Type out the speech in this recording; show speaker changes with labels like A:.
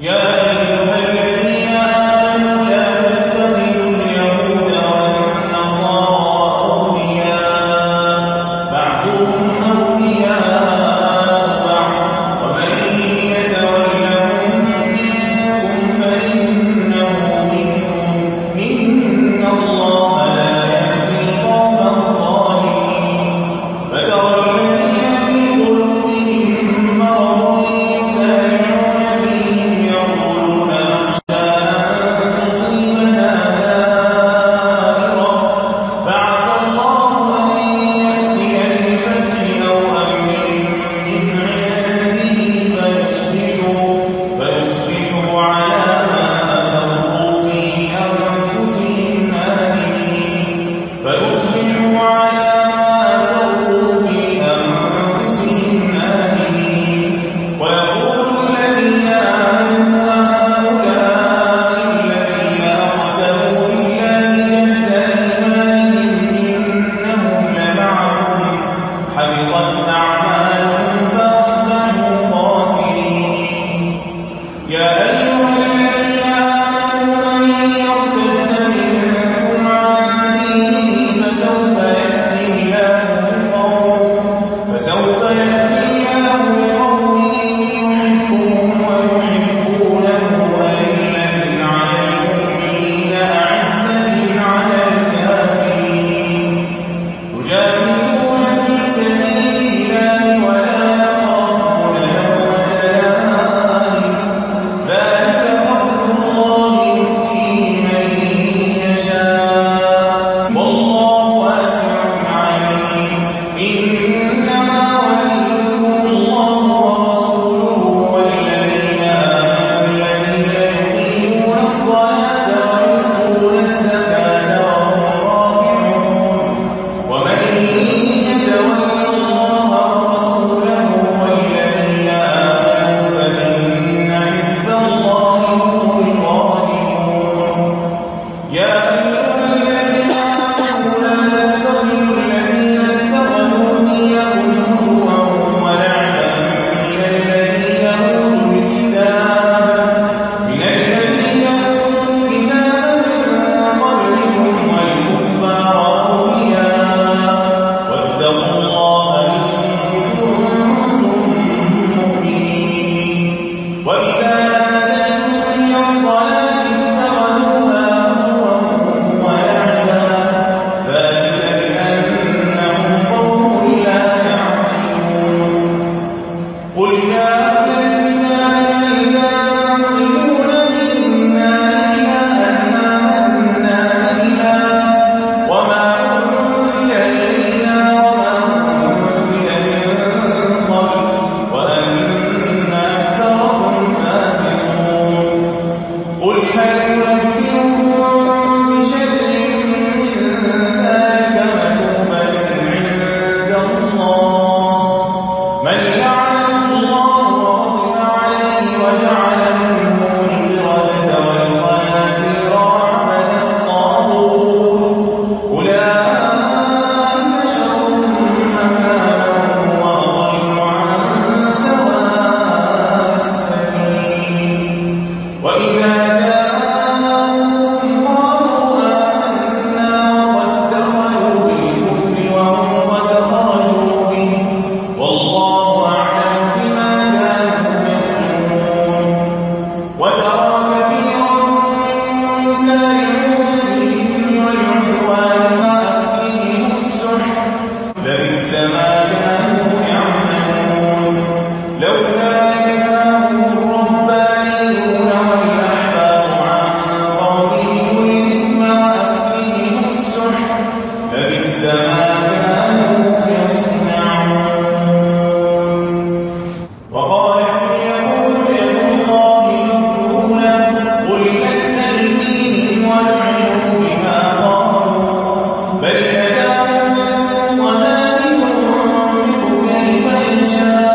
A: يا